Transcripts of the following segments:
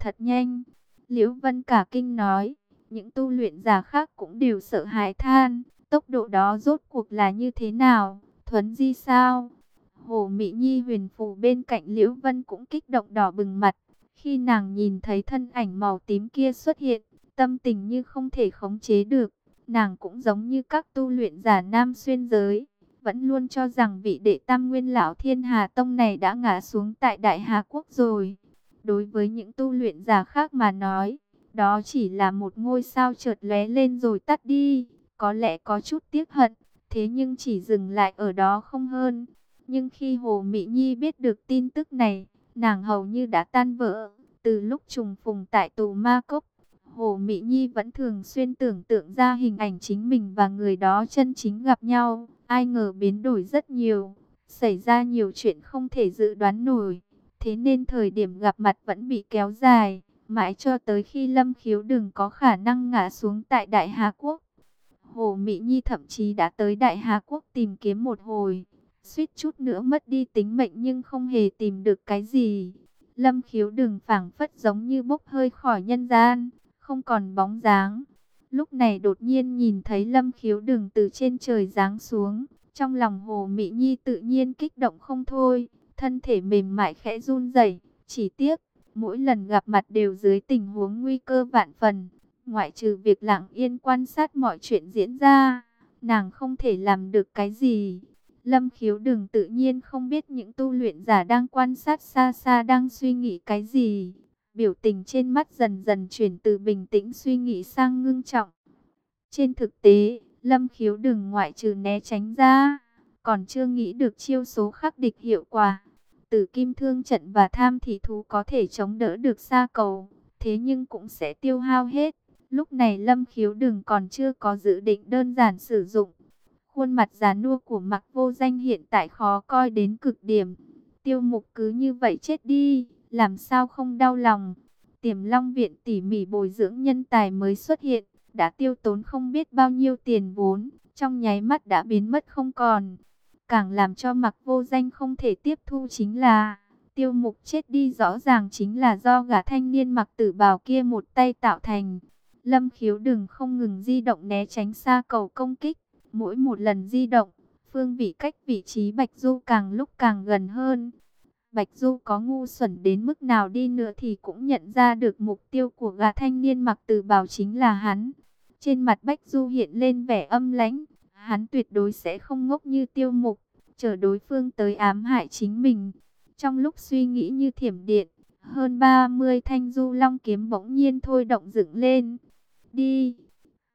thật nhanh. Liễu Vân cả kinh nói, những tu luyện giả khác cũng đều sợ hãi than, tốc độ đó rốt cuộc là như thế nào, thuấn di sao? Hồ Mỹ Nhi huyền phù bên cạnh Liễu Vân cũng kích động đỏ bừng mặt, khi nàng nhìn thấy thân ảnh màu tím kia xuất hiện, tâm tình như không thể khống chế được, nàng cũng giống như các tu luyện giả nam xuyên giới, vẫn luôn cho rằng vị đệ tam nguyên lão thiên hà tông này đã ngã xuống tại Đại Hà Quốc rồi. Đối với những tu luyện giả khác mà nói, đó chỉ là một ngôi sao chợt lóe lên rồi tắt đi, có lẽ có chút tiếc hận, thế nhưng chỉ dừng lại ở đó không hơn. Nhưng khi Hồ Mỹ Nhi biết được tin tức này, nàng hầu như đã tan vỡ. Từ lúc trùng phùng tại tù Ma Cốc, Hồ Mỹ Nhi vẫn thường xuyên tưởng tượng ra hình ảnh chính mình và người đó chân chính gặp nhau. Ai ngờ biến đổi rất nhiều, xảy ra nhiều chuyện không thể dự đoán nổi. Thế nên thời điểm gặp mặt vẫn bị kéo dài, mãi cho tới khi Lâm Khiếu đừng có khả năng ngã xuống tại Đại Hà Quốc. Hồ Mỹ Nhi thậm chí đã tới Đại Hà Quốc tìm kiếm một hồi, suýt chút nữa mất đi tính mệnh nhưng không hề tìm được cái gì. Lâm Khiếu đừng phảng phất giống như bốc hơi khỏi nhân gian, không còn bóng dáng. Lúc này đột nhiên nhìn thấy Lâm Khiếu đừng từ trên trời giáng xuống, trong lòng Hồ Mỹ Nhi tự nhiên kích động không thôi, thân thể mềm mại khẽ run rẩy, chỉ tiếc, mỗi lần gặp mặt đều dưới tình huống nguy cơ vạn phần, ngoại trừ việc lặng yên quan sát mọi chuyện diễn ra, nàng không thể làm được cái gì. Lâm khiếu đừng tự nhiên không biết những tu luyện giả đang quan sát xa xa đang suy nghĩ cái gì. Biểu tình trên mắt dần dần chuyển từ bình tĩnh suy nghĩ sang ngưng trọng. Trên thực tế, Lâm khiếu đừng ngoại trừ né tránh ra, còn chưa nghĩ được chiêu số khắc địch hiệu quả. Tử kim thương trận và tham thị thú có thể chống đỡ được xa cầu, thế nhưng cũng sẽ tiêu hao hết. Lúc này Lâm khiếu đừng còn chưa có dự định đơn giản sử dụng. Khuôn mặt già nua của mặc vô danh hiện tại khó coi đến cực điểm. Tiêu mục cứ như vậy chết đi, làm sao không đau lòng. Tiềm Long Viện tỉ mỉ bồi dưỡng nhân tài mới xuất hiện, đã tiêu tốn không biết bao nhiêu tiền vốn, trong nháy mắt đã biến mất không còn. Càng làm cho mặc vô danh không thể tiếp thu chính là, tiêu mục chết đi rõ ràng chính là do gã thanh niên mặc tử bào kia một tay tạo thành. Lâm khiếu đừng không ngừng di động né tránh xa cầu công kích, mỗi một lần di động, phương vị cách vị trí Bạch Du càng lúc càng gần hơn. Bạch Du có ngu xuẩn đến mức nào đi nữa thì cũng nhận ra được mục tiêu của gã thanh niên mặc tử bào chính là hắn. Trên mặt Bạch Du hiện lên vẻ âm lãnh, hắn tuyệt đối sẽ không ngốc như tiêu mục, chờ đối phương tới ám hại chính mình. Trong lúc suy nghĩ như thiểm điện, hơn 30 thanh du long kiếm bỗng nhiên thôi động dựng lên. Đi!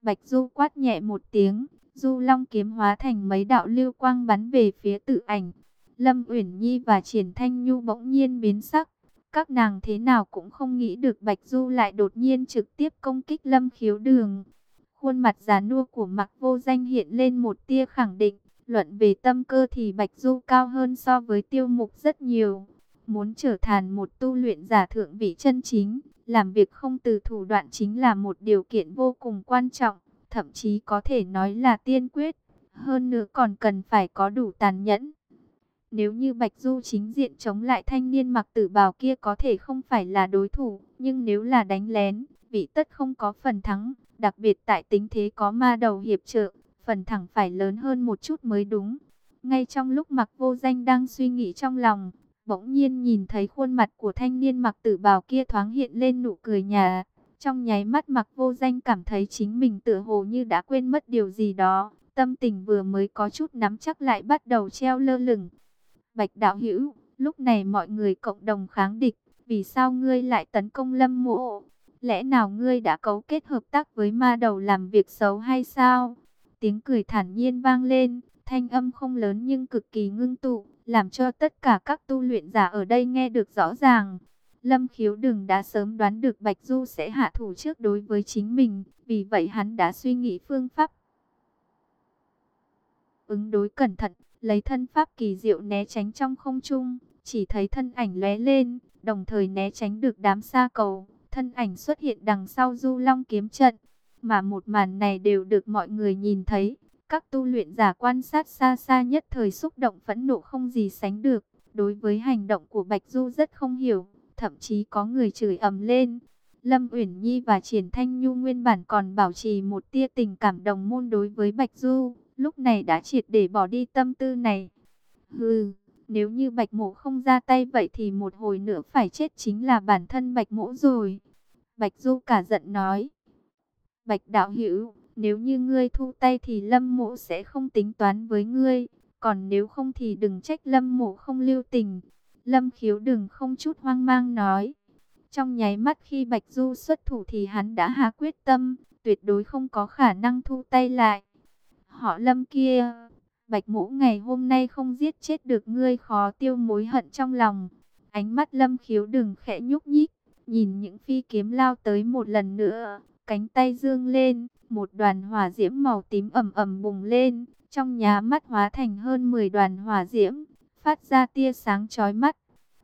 Bạch Du quát nhẹ một tiếng, du long kiếm hóa thành mấy đạo lưu quang bắn về phía tự ảnh. Lâm Uyển Nhi và Triển Thanh Nhu bỗng nhiên biến sắc. Các nàng thế nào cũng không nghĩ được Bạch Du lại đột nhiên trực tiếp công kích Lâm Khiếu Đường. Khuôn mặt già nua của Mặc Vô Danh hiện lên một tia khẳng định, luận về tâm cơ thì Bạch Du cao hơn so với Tiêu Mục rất nhiều. Muốn trở thành một tu luyện giả thượng vị chân chính, làm việc không từ thủ đoạn chính là một điều kiện vô cùng quan trọng, thậm chí có thể nói là tiên quyết. Hơn nữa còn cần phải có đủ tàn nhẫn. Nếu như Bạch Du chính diện chống lại thanh niên mặc tử bào kia có thể không phải là đối thủ, nhưng nếu là đánh lén, vị tất không có phần thắng, đặc biệt tại tính thế có ma đầu hiệp trợ, phần thẳng phải lớn hơn một chút mới đúng. Ngay trong lúc mặc vô danh đang suy nghĩ trong lòng, bỗng nhiên nhìn thấy khuôn mặt của thanh niên mặc tử bào kia thoáng hiện lên nụ cười nhà. Trong nháy mắt mặc vô danh cảm thấy chính mình tựa hồ như đã quên mất điều gì đó. Tâm tình vừa mới có chút nắm chắc lại bắt đầu treo lơ lửng. Bạch đạo hữu, lúc này mọi người cộng đồng kháng địch. Vì sao ngươi lại tấn công lâm mộ? Lẽ nào ngươi đã cấu kết hợp tác với ma đầu làm việc xấu hay sao? Tiếng cười thản nhiên vang lên, thanh âm không lớn nhưng cực kỳ ngưng tụ, làm cho tất cả các tu luyện giả ở đây nghe được rõ ràng. Lâm khiếu đừng đã sớm đoán được Bạch Du sẽ hạ thủ trước đối với chính mình, vì vậy hắn đã suy nghĩ phương pháp. Ứng đối cẩn thận, lấy thân pháp kỳ diệu né tránh trong không trung, chỉ thấy thân ảnh lóe lên, đồng thời né tránh được đám sa cầu, thân ảnh xuất hiện đằng sau du long kiếm trận, mà một màn này đều được mọi người nhìn thấy. Các tu luyện giả quan sát xa xa nhất thời xúc động phẫn nộ không gì sánh được. Đối với hành động của Bạch Du rất không hiểu. thậm chí có người chửi ầm lên. Lâm Uyển Nhi và Triển Thanh Nhu nguyên bản còn bảo trì một tia tình cảm đồng môn đối với Bạch Du, lúc này đã triệt để bỏ đi tâm tư này. Hừ, nếu như Bạch Mộ không ra tay vậy thì một hồi nữa phải chết chính là bản thân Bạch Mộ rồi. Bạch Du cả giận nói. Bạch Đạo Hữu nếu như ngươi thu tay thì Lâm Mộ sẽ không tính toán với ngươi, còn nếu không thì đừng trách Lâm Mộ không lưu tình. Lâm Khiếu đừng không chút hoang mang nói. Trong nháy mắt khi Bạch Du xuất thủ thì hắn đã hạ quyết tâm, tuyệt đối không có khả năng thu tay lại. Họ Lâm kia, Bạch mũ ngày hôm nay không giết chết được ngươi khó tiêu mối hận trong lòng. Ánh mắt Lâm Khiếu đừng khẽ nhúc nhích, nhìn những phi kiếm lao tới một lần nữa, cánh tay dương lên, một đoàn hỏa diễm màu tím ẩm ẩm bùng lên, trong nhá mắt hóa thành hơn 10 đoàn hỏa diễm, phát ra tia sáng chói mắt.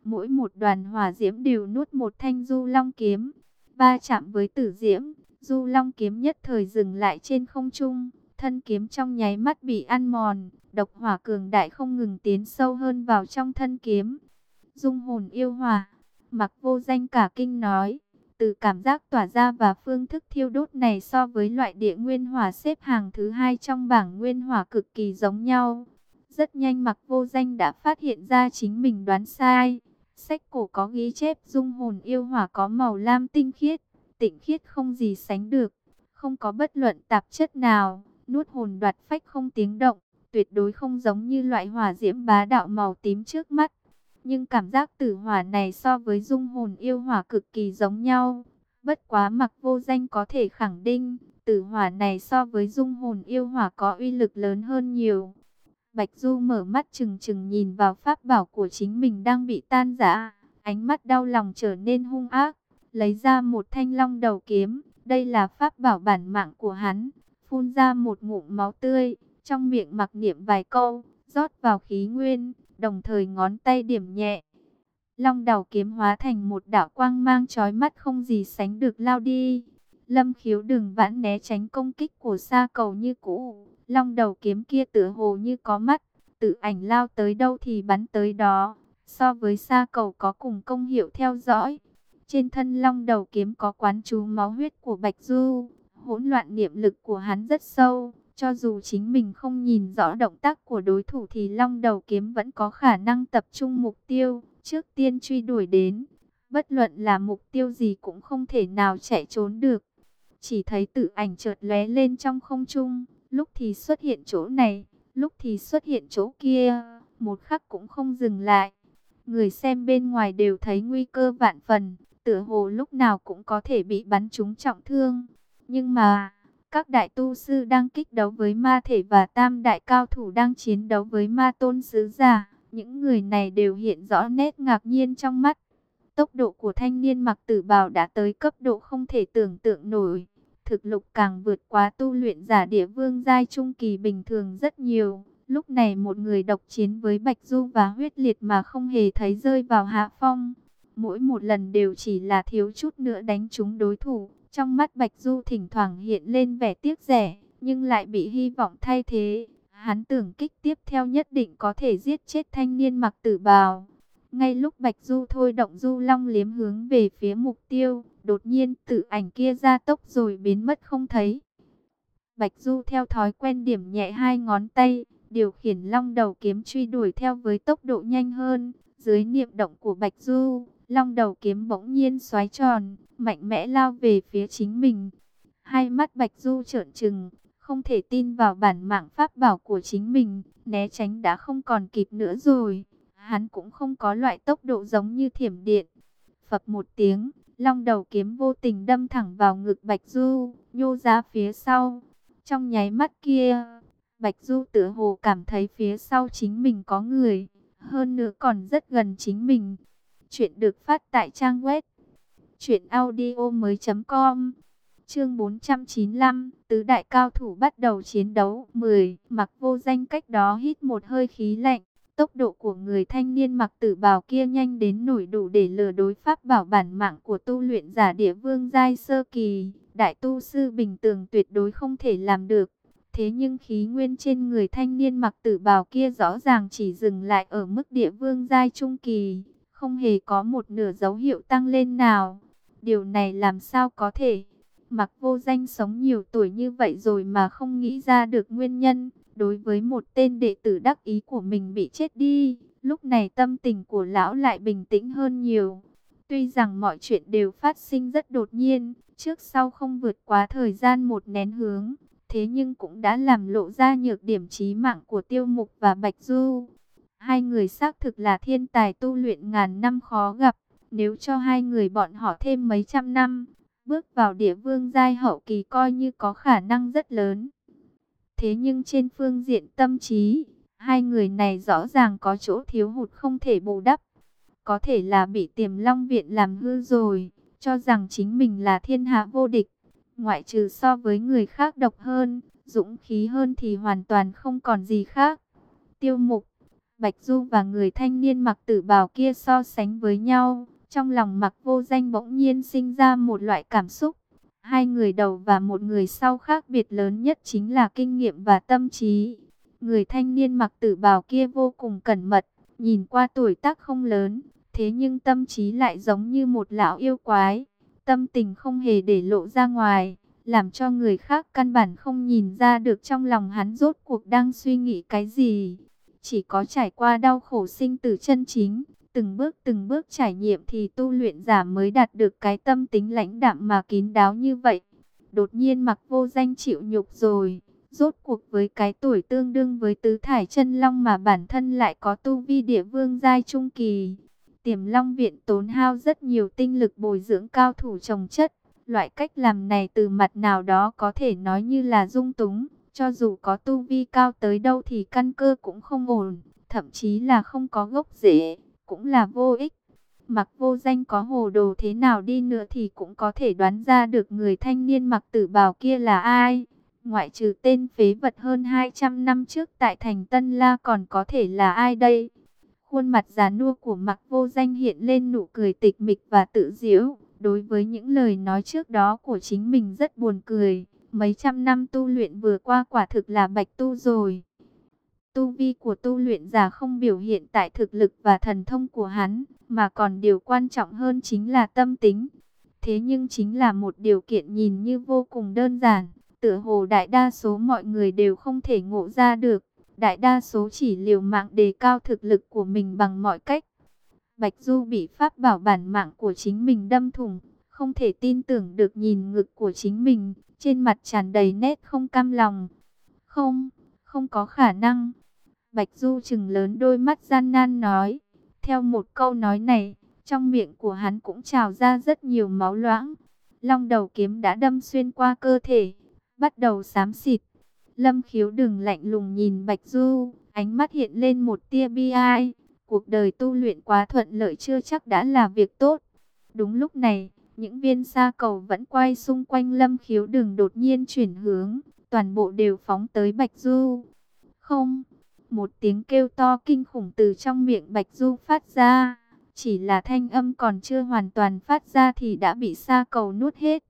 Mỗi một đoàn hỏa diễm đều nuốt một thanh du long kiếm, ba chạm với tử diễm, du long kiếm nhất thời dừng lại trên không trung, thân kiếm trong nháy mắt bị ăn mòn, độc hỏa cường đại không ngừng tiến sâu hơn vào trong thân kiếm. Dung hồn yêu hỏa, mặc vô danh cả kinh nói. Từ cảm giác tỏa ra và phương thức thiêu đốt này so với loại địa nguyên hỏa xếp hàng thứ hai trong bảng nguyên hỏa cực kỳ giống nhau. Rất nhanh mặc vô danh đã phát hiện ra chính mình đoán sai. Sách cổ có ghi chép dung hồn yêu hỏa có màu lam tinh khiết, tịnh khiết không gì sánh được. Không có bất luận tạp chất nào, nuốt hồn đoạt phách không tiếng động, tuyệt đối không giống như loại hỏa diễm bá đạo màu tím trước mắt. Nhưng cảm giác tử hỏa này so với dung hồn yêu hỏa cực kỳ giống nhau. Bất quá mặc vô danh có thể khẳng định, tử hỏa này so với dung hồn yêu hỏa có uy lực lớn hơn nhiều. Bạch Du mở mắt chừng chừng nhìn vào pháp bảo của chính mình đang bị tan rã, ánh mắt đau lòng trở nên hung ác, lấy ra một thanh long đầu kiếm, đây là pháp bảo bản mạng của hắn, phun ra một ngụm máu tươi, trong miệng mặc niệm vài câu, rót vào khí nguyên, đồng thời ngón tay điểm nhẹ. Long đầu kiếm hóa thành một đạo quang mang chói mắt không gì sánh được lao đi. Lâm khiếu đừng vãn né tránh công kích của sa cầu như cũ. Long đầu kiếm kia tựa hồ như có mắt, tự ảnh lao tới đâu thì bắn tới đó. So với sa cầu có cùng công hiệu theo dõi. Trên thân long đầu kiếm có quán chú máu huyết của Bạch Du. Hỗn loạn niệm lực của hắn rất sâu cho dù chính mình không nhìn rõ động tác của đối thủ thì long đầu kiếm vẫn có khả năng tập trung mục tiêu, trước tiên truy đuổi đến. Bất luận là mục tiêu gì cũng không thể nào chạy trốn được. Chỉ thấy tự ảnh chợt lóe lên trong không trung, lúc thì xuất hiện chỗ này, lúc thì xuất hiện chỗ kia, một khắc cũng không dừng lại. Người xem bên ngoài đều thấy nguy cơ vạn phần, tựa hồ lúc nào cũng có thể bị bắn trúng trọng thương. Nhưng mà, các đại tu sư đang kích đấu với ma thể và tam đại cao thủ đang chiến đấu với ma tôn sứ giả. Những người này đều hiện rõ nét ngạc nhiên trong mắt. Tốc độ của thanh niên mặc tử bào đã tới cấp độ không thể tưởng tượng nổi. Thực lục càng vượt quá tu luyện giả địa vương giai trung kỳ bình thường rất nhiều. Lúc này một người độc chiến với Bạch Du và huyết liệt mà không hề thấy rơi vào hạ phong. Mỗi một lần đều chỉ là thiếu chút nữa đánh trúng đối thủ. Trong mắt Bạch Du thỉnh thoảng hiện lên vẻ tiếc rẻ, nhưng lại bị hy vọng thay thế. Hắn tưởng kích tiếp theo nhất định có thể giết chết thanh niên mặc tử bào. Ngay lúc Bạch Du thôi động Du Long liếm hướng về phía mục tiêu, đột nhiên tự ảnh kia ra tốc rồi biến mất không thấy. Bạch Du theo thói quen điểm nhẹ hai ngón tay, điều khiển long đầu kiếm truy đuổi theo với tốc độ nhanh hơn. Dưới niệm động của Bạch Du, long đầu kiếm bỗng nhiên xoáy tròn, mạnh mẽ lao về phía chính mình. Hai mắt Bạch Du trợn trừng, không thể tin vào bản mạng pháp bảo của chính mình, né tránh đã không còn kịp nữa rồi. Hắn cũng không có loại tốc độ giống như thiểm điện. Phập một tiếng, long đầu kiếm vô tình đâm thẳng vào ngực Bạch Du, nhô ra phía sau. Trong nháy mắt kia, Bạch Du tự hồ cảm thấy phía sau chính mình có người, hơn nữa còn rất gần chính mình. Chuyện được phát tại trang web Chuyện audio mới com. Chương 495 Tứ đại cao thủ bắt đầu chiến đấu. 10 Mặc vô danh cách đó hít một hơi khí lạnh. Tốc độ của người thanh niên mặc tử bào kia nhanh đến nổi đủ để lừa đối pháp bảo bản mạng của tu luyện giả địa vương giai sơ kỳ. Đại tu sư bình tường tuyệt đối không thể làm được. Thế nhưng khí nguyên trên người thanh niên mặc tử bào kia rõ ràng chỉ dừng lại ở mức địa vương giai trung kỳ. Không hề có một nửa dấu hiệu tăng lên nào. Điều này làm sao có thể? Mặc vô danh sống nhiều tuổi như vậy rồi mà không nghĩ ra được nguyên nhân. Đối với một tên đệ tử đắc ý của mình bị chết đi, lúc này tâm tình của lão lại bình tĩnh hơn nhiều. Tuy rằng mọi chuyện đều phát sinh rất đột nhiên, trước sau không vượt quá thời gian một nén hướng, thế nhưng cũng đã làm lộ ra nhược điểm chí mạng của Tiêu Mục và Bạch Du. Hai người xác thực là thiên tài tu luyện ngàn năm khó gặp, nếu cho hai người bọn họ thêm mấy trăm năm, bước vào địa vương giai hậu kỳ coi như có khả năng rất lớn. Thế nhưng trên phương diện tâm trí, hai người này rõ ràng có chỗ thiếu hụt không thể bù đắp. Có thể là bị tiềm long viện làm hư rồi, cho rằng chính mình là thiên hạ vô địch. Ngoại trừ so với người khác độc hơn, dũng khí hơn thì hoàn toàn không còn gì khác. Tiêu mục, Bạch Du và người thanh niên mặc tử bào kia so sánh với nhau. Trong lòng mặc vô danh bỗng nhiên sinh ra một loại cảm xúc. Hai người đầu và một người sau khác biệt lớn nhất chính là kinh nghiệm và tâm trí. Người thanh niên mặc tử bào kia vô cùng cẩn mật, nhìn qua tuổi tác không lớn, thế nhưng tâm trí lại giống như một lão yêu quái. Tâm tình không hề để lộ ra ngoài, làm cho người khác căn bản không nhìn ra được trong lòng hắn rốt cuộc đang suy nghĩ cái gì. Chỉ có trải qua đau khổ sinh tử chân chính, từng bước từng bước trải nghiệm thì tu luyện giả mới đạt được cái tâm tính lãnh đạm mà kín đáo như vậy. Đột nhiên mặc vô danh chịu nhục rồi, rốt cuộc với cái tuổi tương đương với tứ thải chân long mà bản thân lại có tu vi địa vương giai trung kỳ. Tiềm long viện tốn hao rất nhiều tinh lực bồi dưỡng cao thủ trồng chất. Loại cách làm này từ mặt nào đó có thể nói như là dung túng. Cho dù có tu vi cao tới đâu thì căn cơ cũng không ổn, thậm chí là không có gốc rễ cũng là vô ích. Mặc vô danh có hồ đồ thế nào đi nữa thì cũng có thể đoán ra được người thanh niên mặc tử bào kia là ai. Ngoại trừ tên phế vật hơn 200 năm trước tại thành Tân La còn có thể là ai đây? Khuôn mặt già nua của mặc vô danh hiện lên nụ cười tịch mịch và tự diễu. Đối với những lời nói trước đó của chính mình rất buồn cười. Mấy trăm năm tu luyện vừa qua quả thực là bạch tu rồi. Tu vi của tu luyện giả không biểu hiện tại thực lực và thần thông của hắn, mà còn điều quan trọng hơn chính là tâm tính. Thế nhưng chính là một điều kiện nhìn như vô cùng đơn giản, tựa hồ đại đa số mọi người đều không thể ngộ ra được. Đại đa số chỉ liều mạng đề cao thực lực của mình bằng mọi cách. Bạch Du bị pháp bảo bản mạng của chính mình đâm thủng, không thể tin tưởng được nhìn ngực của chính mình, trên mặt tràn đầy nét không cam lòng. Không, không có khả năng. Bạch Du chừng lớn đôi mắt gian nan nói. Theo một câu nói này, trong miệng của hắn cũng trào ra rất nhiều máu loãng. Long đầu kiếm đã đâm xuyên qua cơ thể, bắt đầu xám xịt. Lâm khiếu đừng lạnh lùng nhìn Bạch Du, ánh mắt hiện lên một tia bi ai. Cuộc đời tu luyện quá thuận lợi chưa chắc đã là việc tốt. Đúng lúc này, những viên sa cầu vẫn quay xung quanh lâm khiếu đừng đột nhiên chuyển hướng, toàn bộ đều phóng tới Bạch Du. Không! Một tiếng kêu to kinh khủng từ trong miệng Bạch Du phát ra. Chỉ là thanh âm còn chưa hoàn toàn phát ra thì đã bị sa cầu nuốt hết.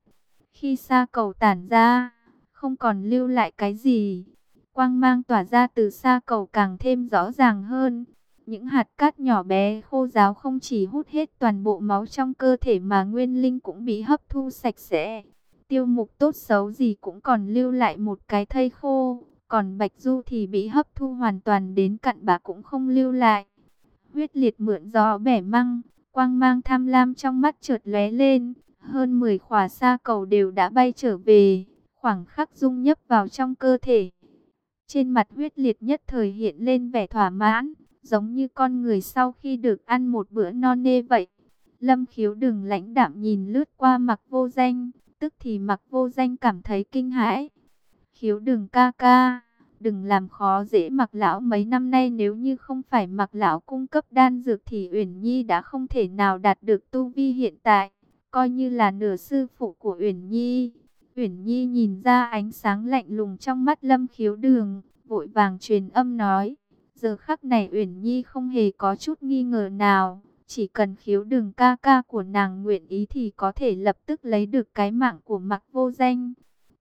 Khi sa cầu tản ra, không còn lưu lại cái gì. Quang mang tỏa ra từ sa cầu càng thêm rõ ràng hơn. Những hạt cát nhỏ bé khô ráo không chỉ hút hết toàn bộ máu trong cơ thể mà nguyên linh cũng bị hấp thu sạch sẽ. Tiêu mục tốt xấu gì cũng còn lưu lại một cái thây khô. Còn Bạch Du thì bị hấp thu hoàn toàn đến cặn bà cũng không lưu lại. Huyết liệt mượn gió bẻ măng, quang mang tham lam trong mắt chợt lóe lên. Hơn 10 khỏa sa cầu đều đã bay trở về, khoảng khắc dung nhấp vào trong cơ thể. Trên mặt huyết liệt nhất thời hiện lên vẻ thỏa mãn, giống như con người sau khi được ăn một bữa no nê vậy. Lâm khiếu đừng lãnh đạm nhìn lướt qua mặc vô danh, tức thì mặc vô danh cảm thấy kinh hãi. Khiếu đừng ca ca, đừng làm khó dễ mặc lão mấy năm nay nếu như không phải mặc lão cung cấp đan dược thì Uyển Nhi đã không thể nào đạt được tu vi hiện tại, coi như là nửa sư phụ của Uyển Nhi. Uyển Nhi nhìn ra ánh sáng lạnh lùng trong mắt Lâm Khiếu Đường, vội vàng truyền âm nói, giờ khắc này Uyển Nhi không hề có chút nghi ngờ nào, chỉ cần Khiếu Đường ca ca của nàng nguyện ý thì có thể lập tức lấy được cái mạng của Mặc Vô Danh.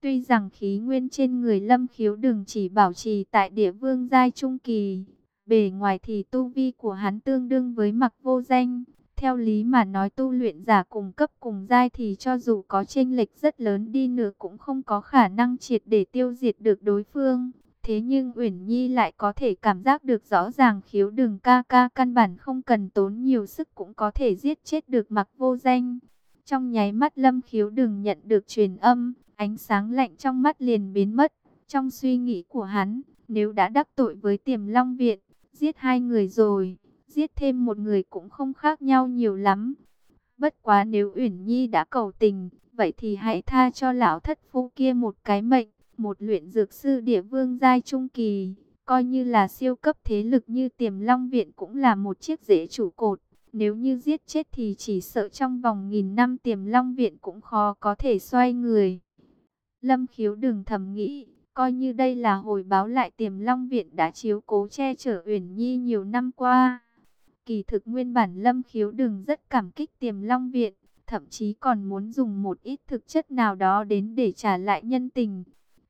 Tuy rằng khí nguyên trên người lâm khiếu đừng chỉ bảo trì tại địa vương giai trung kỳ, bề ngoài thì tu vi của hắn tương đương với mặc vô danh, Theo lý mà nói tu luyện giả cùng cấp cùng giai thì cho dù có chênh lệch rất lớn đi nữa cũng không có khả năng triệt để tiêu diệt được đối phương. Thế nhưng Uyển Nhi lại có thể cảm giác được rõ ràng khiếu đường ca ca căn bản không cần tốn nhiều sức cũng có thể giết chết được mặc vô danh. Trong nháy mắt lâm khiếu đường nhận được truyền âm, ánh sáng lạnh trong mắt liền biến mất. Trong suy nghĩ của hắn, nếu đã đắc tội với tiềm long viện, giết hai người rồi, giết thêm một người cũng không khác nhau nhiều lắm. Bất quá nếu Uyển Nhi đã cầu tình, vậy thì hãy tha cho lão thất phu kia một cái mệnh, một luyện dược sư địa vương giai trung kỳ, coi như là siêu cấp thế lực như tiềm long viện cũng là một chiếc rễ trụ cột. Nếu như giết chết thì chỉ sợ trong vòng nghìn năm tiềm long viện cũng khó có thể xoay người. Lâm khiếu đừng thầm nghĩ, coi như đây là hồi báo lại tiềm long viện đã chiếu cố che chở Uyển Nhi nhiều năm qua. Kỳ thực nguyên bản lâm khiếu đừng rất cảm kích tiềm long viện, thậm chí còn muốn dùng một ít thực chất nào đó đến để trả lại nhân tình.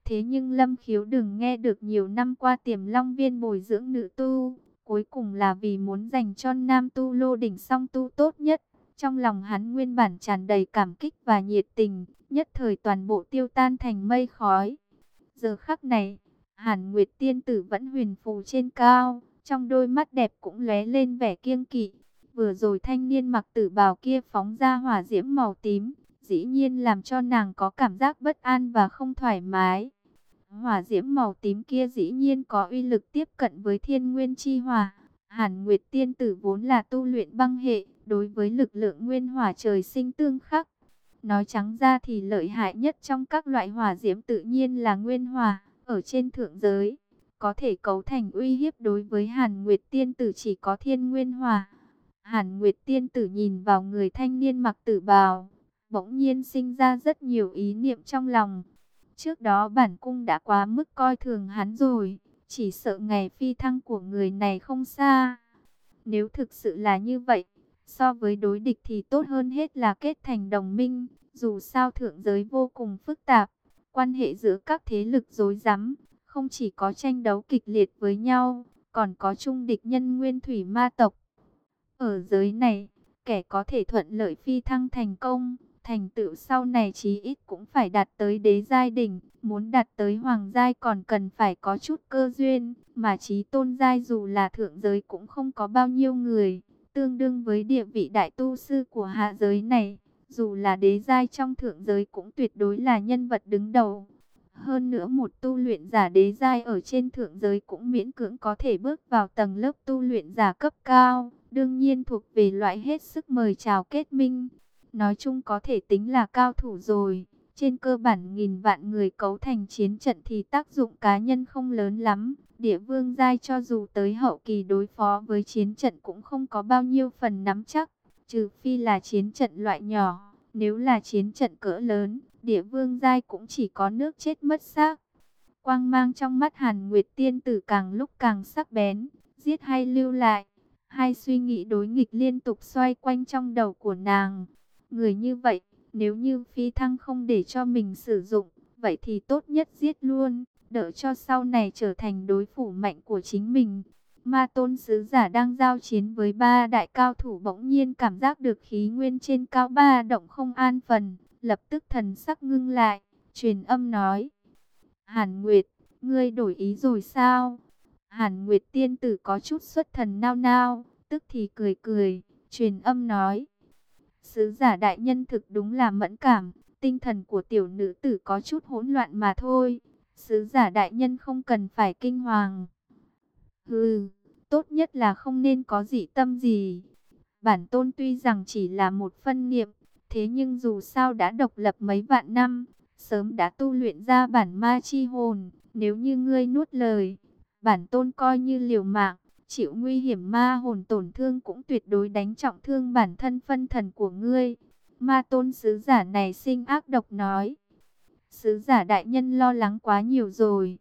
Thế nhưng lâm khiếu đừng nghe được nhiều năm qua tiềm long viên bồi dưỡng nữ tu, cuối cùng là vì muốn dành cho nam tu lô đỉnh song tu tốt nhất. Trong lòng hắn nguyên bản tràn đầy cảm kích và nhiệt tình, nhất thời toàn bộ tiêu tan thành mây khói. Giờ khắc này, Hàn Nguyệt tiên tử vẫn huyền phù trên cao, trong đôi mắt đẹp cũng lóe lên vẻ kiêng kỵ. Vừa rồi thanh niên mặc tử bào kia phóng ra hỏa diễm màu tím, dĩ nhiên làm cho nàng có cảm giác bất an và không thoải mái. Hỏa diễm màu tím kia dĩ nhiên có uy lực tiếp cận với thiên nguyên chi hỏa. Hàn Nguyệt tiên tử vốn là tu luyện băng hệ, đối với lực lượng nguyên hỏa trời sinh tương khắc. Nói trắng ra thì lợi hại nhất trong các loại hỏa diễm tự nhiên là nguyên hỏa, ở trên thượng giới. Có thể cấu thành uy hiếp đối với Hàn Nguyệt tiên tử chỉ có thiên nguyên hỏa. Hàn Nguyệt tiên tử nhìn vào người thanh niên mặc tử bào, bỗng nhiên sinh ra rất nhiều ý niệm trong lòng. Trước đó bản cung đã quá mức coi thường hắn rồi, chỉ sợ ngày phi thăng của người này không xa. Nếu thực sự là như vậy, so với đối địch thì tốt hơn hết là kết thành đồng minh, dù sao thượng giới vô cùng phức tạp, quan hệ giữa các thế lực rối rắm, không chỉ có tranh đấu kịch liệt với nhau, còn có chung địch nhân nguyên thủy ma tộc. Ở giới này, kẻ có thể thuận lợi phi thăng thành công, thành tựu sau này chí ít cũng phải đạt tới đế giai đỉnh, muốn đạt tới hoàng giai còn cần phải có chút cơ duyên, mà chí tôn giai dù là thượng giới cũng không có bao nhiêu người, tương đương với địa vị đại tu sư của hạ giới này, dù là đế giai trong thượng giới cũng tuyệt đối là nhân vật đứng đầu. Hơn nữa một tu luyện giả đế giai ở trên thượng giới cũng miễn cưỡng có thể bước vào tầng lớp tu luyện giả cấp cao, đương nhiên thuộc về loại hết sức mời chào kết minh. Nói chung có thể tính là cao thủ rồi. Trên cơ bản nghìn vạn người cấu thành chiến trận thì tác dụng cá nhân không lớn lắm. Địa vương giai cho dù tới hậu kỳ đối phó với chiến trận cũng không có bao nhiêu phần nắm chắc. Trừ phi là chiến trận loại nhỏ. Nếu là chiến trận cỡ lớn, địa vương giai cũng chỉ có nước chết mất xác. Quang mang trong mắt Hàn Nguyệt tiên tử càng lúc càng sắc bén, giết hay lưu lại. Hai suy nghĩ đối nghịch liên tục xoay quanh trong đầu của nàng. Người như vậy, nếu như phi thăng không để cho mình sử dụng, vậy thì tốt nhất giết luôn, đỡ cho sau này trở thành đối phủ mạnh của chính mình. Ma tôn sứ giả đang giao chiến với ba đại cao thủ bỗng nhiên cảm giác được khí nguyên trên cao ba động không an phần, lập tức thần sắc ngưng lại, truyền âm nói. Hàn Nguyệt, ngươi đổi ý rồi sao? Hàn Nguyệt tiên tử có chút xuất thần nao nao, tức thì cười cười, truyền âm nói. Sứ giả đại nhân thực đúng là mẫn cảm, tinh thần của tiểu nữ tử có chút hỗn loạn mà thôi. Sứ giả đại nhân không cần phải kinh hoàng. Hừ, tốt nhất là không nên có dị tâm gì. Bản tôn tuy rằng chỉ là một phân niệm, thế nhưng dù sao đã độc lập mấy vạn năm, sớm đã tu luyện ra bản ma chi hồn. Nếu như ngươi nuốt lời, bản tôn coi như liều mạng, chịu nguy hiểm ma hồn tổn thương cũng tuyệt đối đánh trọng thương bản thân phân thần của ngươi. Ma tôn sứ giả này sinh ác độc nói. Sứ giả đại nhân lo lắng quá nhiều rồi.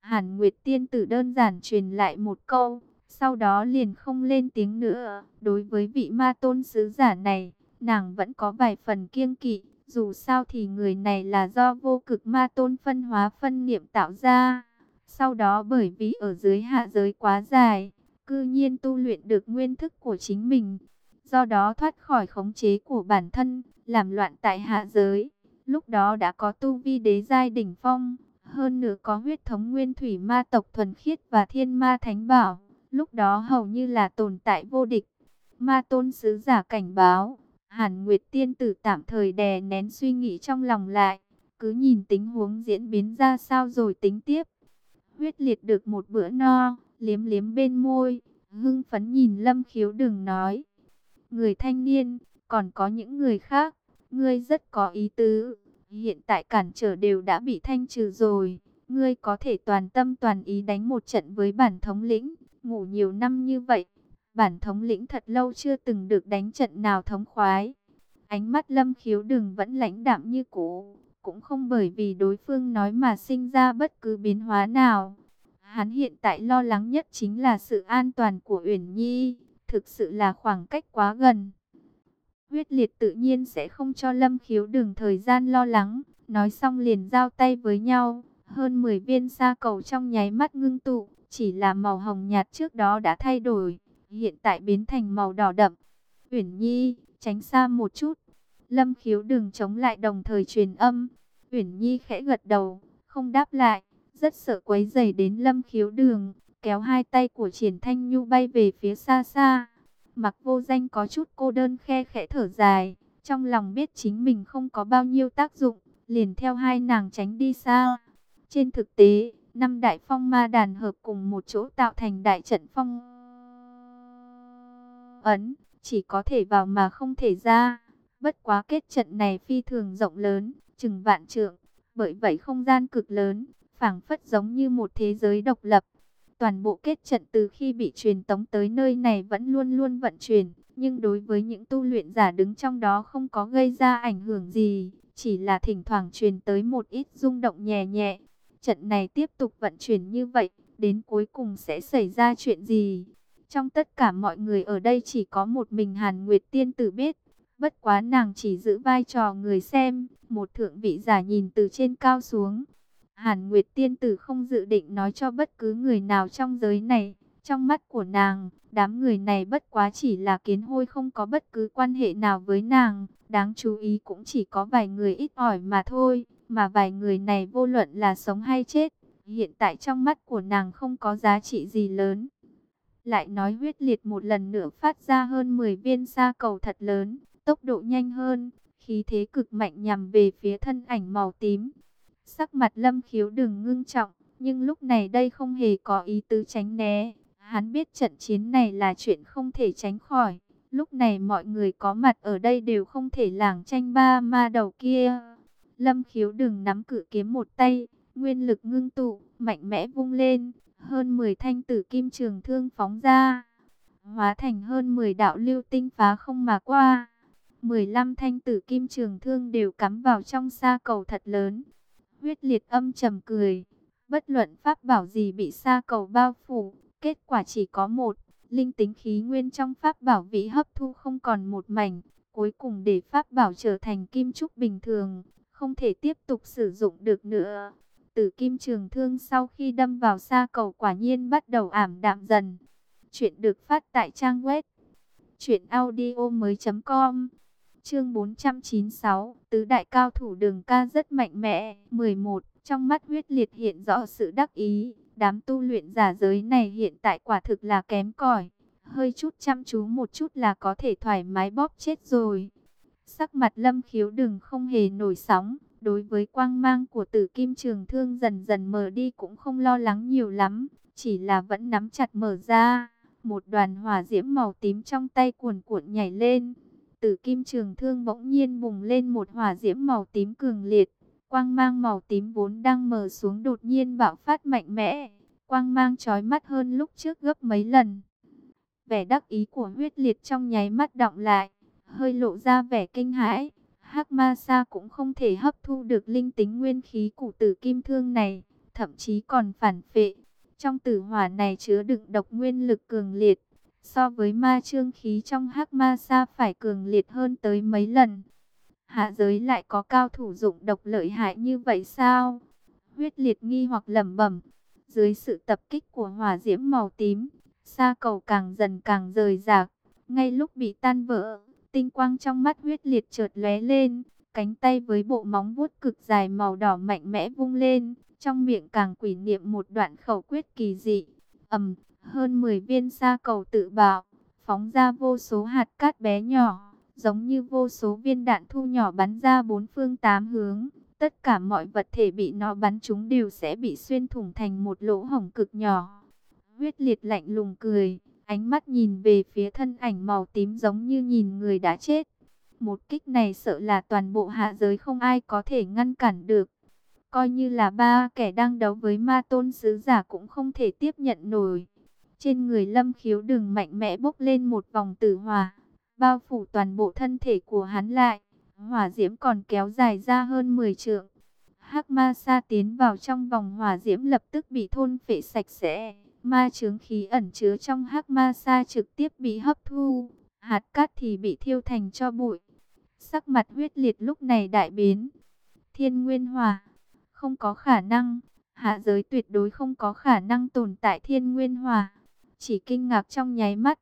Hàn Nguyệt tiên tử đơn giản truyền lại một câu, sau đó liền không lên tiếng nữa. Đối với vị ma tôn sứ giả này, nàng vẫn có vài phần kiêng kỵ. Dù sao thì người này là do vô cực ma tôn phân hóa phân niệm tạo ra. Sau đó bởi vì ở dưới hạ giới quá dài, cư nhiên tu luyện được nguyên thức của chính mình. do đó thoát khỏi khống chế của bản thân, làm loạn tại hạ giới. Lúc đó đã có tu vi đế giai đỉnh phong, hơn nữa có huyết thống nguyên thủy ma tộc thuần khiết và thiên ma thánh bảo, lúc đó hầu như là tồn tại vô địch. Ma tôn sứ giả cảnh báo, Hàn Nguyệt tiên tử tạm thời đè nén suy nghĩ trong lòng lại, cứ nhìn tình huống diễn biến ra sao rồi tính tiếp. Huyết liệt được một bữa no, liếm liếm bên môi, hưng phấn nhìn Lâm Khiếu đừng nói. Người thanh niên, còn có những người khác, ngươi rất có ý tứ. Hiện tại cản trở đều đã bị thanh trừ rồi, ngươi có thể toàn tâm toàn ý đánh một trận với bản thống lĩnh, ngủ nhiều năm như vậy. Bản thống lĩnh thật lâu chưa từng được đánh trận nào thống khoái. Ánh mắt lâm khiếu đừng vẫn lãnh đạm như cũ, cũng không bởi vì đối phương nói mà sinh ra bất cứ biến hóa nào. Hắn hiện tại lo lắng nhất chính là sự an toàn của Uyển Nhi, thực sự là khoảng cách quá gần. Huyết liệt tự nhiên sẽ không cho Lâm Khiếu đường thời gian lo lắng, nói xong liền giao tay với nhau. Hơn 10 viên sa cầu trong nháy mắt ngưng tụ, chỉ là màu hồng nhạt trước đó đã thay đổi, hiện tại biến thành màu đỏ đậm. Uyển Nhi, tránh xa một chút. Lâm Khiếu đường chống lại đồng thời truyền âm. Uyển Nhi khẽ gật đầu, không đáp lại, rất sợ quấy rầy đến Lâm Khiếu đường, kéo hai tay của Triển Thanh Nhu bay về phía xa xa. Mặc vô danh có chút cô đơn khe khẽ thở dài, trong lòng biết chính mình không có bao nhiêu tác dụng, liền theo hai nàng tránh đi xa. Trên thực tế, năm đại phong ma đàn hợp cùng một chỗ tạo thành đại trận phong ấn, chỉ có thể vào mà không thể ra. Bất quá kết trận này phi thường rộng lớn, chừng vạn trượng, bởi vậy không gian cực lớn, phảng phất giống như một thế giới độc lập. Toàn bộ kết trận từ khi bị truyền tống tới nơi này vẫn luôn luôn vận chuyển, nhưng đối với những tu luyện giả đứng trong đó không có gây ra ảnh hưởng gì, chỉ là thỉnh thoảng truyền tới một ít rung động nhẹ nhẹ. Trận này tiếp tục vận chuyển như vậy, đến cuối cùng sẽ xảy ra chuyện gì? Trong tất cả mọi người ở đây chỉ có một mình Hàn Nguyệt Tiên tử biết, bất quá nàng chỉ giữ vai trò người xem, một thượng vị giả nhìn từ trên cao xuống, Hàn Nguyệt Tiên Tử không dự định nói cho bất cứ người nào trong giới này. Trong mắt của nàng, đám người này bất quá chỉ là kiến hôi không có bất cứ quan hệ nào với nàng. Đáng chú ý cũng chỉ có vài người ít ỏi mà thôi. Mà vài người này vô luận là sống hay chết. Hiện tại trong mắt của nàng không có giá trị gì lớn. Lại nói huyết liệt một lần nữa phát ra hơn 10 viên sa cầu thật lớn. Tốc độ nhanh hơn, khí thế cực mạnh nhằm về phía thân ảnh màu tím. Sắc mặt lâm khiếu đừng ngưng trọng, nhưng lúc này đây không hề có ý tứ tránh né. Hắn biết trận chiến này là chuyện không thể tránh khỏi. Lúc này mọi người có mặt ở đây đều không thể làng tranh ba ma đầu kia. Lâm khiếu đừng nắm cự kiếm một tay, nguyên lực ngưng tụ, mạnh mẽ vung lên. Hơn 10 thanh tử kim trường thương phóng ra. Hóa thành hơn 10 đạo lưu tinh phá không mà qua. 15 thanh tử kim trường thương đều cắm vào trong xa cầu thật lớn. Huyết liệt âm trầm cười. Bất luận pháp bảo gì bị sa cầu bao phủ, kết quả chỉ có một. Linh tính khí nguyên trong pháp bảo vĩ hấp thu không còn một mảnh. Cuối cùng để pháp bảo trở thành kim trúc bình thường, không thể tiếp tục sử dụng được nữa. Tử kim trường thương sau khi đâm vào sa cầu quả nhiên bắt đầu ảm đạm dần. Chuyện được phát tại trang web chuyện audio mới.com Chương 496, tứ đại cao thủ đường ca rất mạnh mẽ. 11. Trong mắt huyết liệt hiện rõ sự đắc ý. Đám tu luyện giả giới này hiện tại quả thực là kém cỏi Hơi chút chăm chú một chút là có thể thoải mái bóp chết rồi. Sắc mặt lâm khiếu đừng không hề nổi sóng. Đối với quang mang của tử kim trường thương dần dần mờ đi cũng không lo lắng nhiều lắm. Chỉ là vẫn nắm chặt mở ra. Một đoàn hỏa diễm màu tím trong tay cuồn cuộn nhảy lên Tử kim trường thương bỗng nhiên bùng lên một hỏa diễm màu tím cường liệt. Quang mang màu tím vốn đang mờ xuống đột nhiên bạo phát mạnh mẽ. Quang mang chói mắt hơn lúc trước gấp mấy lần. Vẻ đắc ý của huyết liệt trong nháy mắt động lại, hơi lộ ra vẻ kinh hãi. Hắc ma sa cũng không thể hấp thu được linh tính nguyên khí của tử kim thương này, thậm chí còn phản phệ. Trong tử hỏa này chứa đựng độc nguyên lực cường liệt, so với ma trương khí trong hắc ma sa phải cường liệt hơn tới mấy lần. Hạ giới lại có cao thủ dụng độc lợi hại như vậy sao? Huyết liệt nghi hoặc lẩm bẩm. Dưới sự tập kích của hỏa diễm màu tím, sa cầu càng dần càng rời rạc. Ngay lúc bị tan vỡ, tinh quang trong mắt huyết liệt chợt lóe lên, cánh tay với bộ móng vuốt cực dài màu đỏ mạnh mẽ vung lên, trong miệng càng quỷ niệm một đoạn khẩu quyết kỳ dị. Ầm, hơn 10 viên sa cầu tự bạo, phóng ra vô số hạt cát bé nhỏ, giống như vô số viên đạn thu nhỏ bắn ra bốn phương tám hướng. Tất cả mọi vật thể bị nó bắn chúng đều sẽ bị xuyên thủng thành một lỗ hổng cực nhỏ. Huyết liệt lạnh lùng cười, ánh mắt nhìn về phía thân ảnh màu tím giống như nhìn người đã chết. Một kích này sợ là toàn bộ hạ giới không ai có thể ngăn cản được. Coi như là ba kẻ đang đấu với ma tôn sứ giả cũng không thể tiếp nhận nổi. Trên người lâm khiếu đừng mạnh mẽ bốc lên một vòng tử hỏa, bao phủ toàn bộ thân thể của hắn lại. Hỏa diễm còn kéo dài ra hơn 10 trượng. Hắc ma sa tiến vào trong vòng hỏa diễm lập tức bị thôn phệ sạch sẽ. Ma chướng khí ẩn chứa trong hắc ma sa trực tiếp bị hấp thu. Hạt cát thì bị thiêu thành cho bụi. Sắc mặt huyết liệt lúc này đại biến. Thiên nguyên hỏa. Không có khả năng. Hạ giới tuyệt đối không có khả năng tồn tại thiên nguyên hỏa. Chỉ kinh ngạc trong nháy mắt.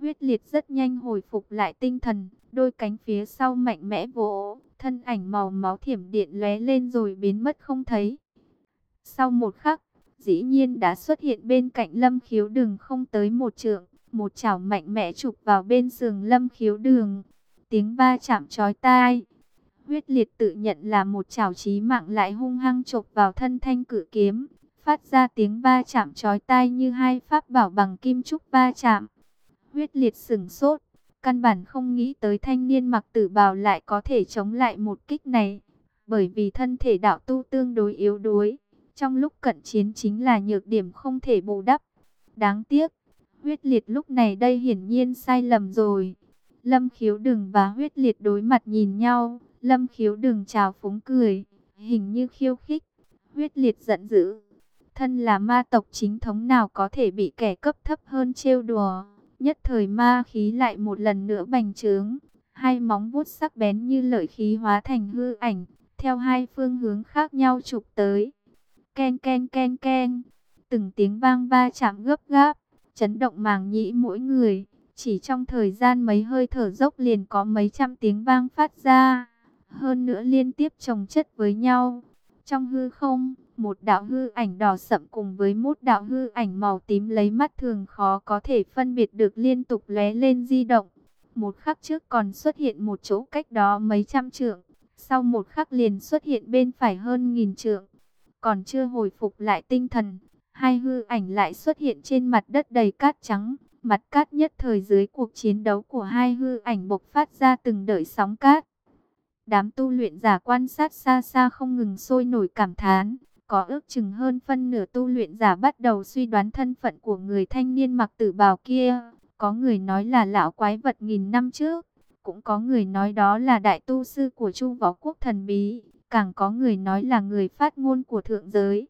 Huyết liệt rất nhanh hồi phục lại tinh thần. Đôi cánh phía sau mạnh mẽ vỗ. Thân ảnh màu máu thiểm điện lóe lên rồi biến mất không thấy. Sau một khắc, dĩ nhiên đã xuất hiện bên cạnh lâm khiếu đường không tới một trượng. Một chảo mạnh mẽ chụp vào bên sườn lâm khiếu đường. Tiếng ba chạm chói tai. Huyết liệt tự nhận là một chảo chí mạng lại hung hăng chộp vào thân thanh cử kiếm. Phát ra tiếng ba chạm chói tai như hai pháp bảo bằng kim trúc ba chạm. Huyết liệt sừng sốt. Căn bản không nghĩ tới thanh niên mặc tử bào lại có thể chống lại một kích này. Bởi vì thân thể đạo tu tương đối yếu đuối. Trong lúc cận chiến chính là nhược điểm không thể bù đắp. Đáng tiếc, huyết liệt lúc này đây hiển nhiên sai lầm rồi. Lâm khiếu đừng và huyết liệt đối mặt nhìn nhau. Lâm khiếu đừng chào phúng cười, hình như khiêu khích. Huyết liệt giận dữ. Thân là ma tộc chính thống nào có thể bị kẻ cấp thấp hơn trêu đùa. Nhất thời ma khí lại một lần nữa bành trướng. Hai móng vuốt sắc bén như lợi khí hóa thành hư ảnh. Theo hai phương hướng khác nhau chụp tới. Ken ken ken ken. Từng tiếng vang va chạm gấp gáp. Chấn động màng nhĩ mỗi người. Chỉ trong thời gian mấy hơi thở dốc liền có mấy trăm tiếng vang phát ra. Hơn nữa liên tiếp chồng chất với nhau. Trong hư không, một đạo hư ảnh đỏ sậm cùng với một đạo hư ảnh màu tím lấy mắt thường khó có thể phân biệt được liên tục lóe lên di động. Một khắc trước còn xuất hiện một chỗ cách đó mấy trăm trượng. Sau một khắc liền xuất hiện bên phải hơn nghìn trượng. Còn chưa hồi phục lại tinh thần, hai hư ảnh lại xuất hiện trên mặt đất đầy cát trắng. Mặt cát nhất thời dưới cuộc chiến đấu của hai hư ảnh bộc phát ra từng đợi sóng cát. Đám tu luyện giả quan sát xa xa không ngừng sôi nổi cảm thán. Có ước chừng hơn phân nửa tu luyện giả bắt đầu suy đoán thân phận của người thanh niên mặc tử bào kia. Có người nói là lão quái vật nghìn năm trước. Cũng có người nói đó là đại tu sư của Chu Võ Quốc thần bí. Càng có người nói là người phát ngôn của thượng giới.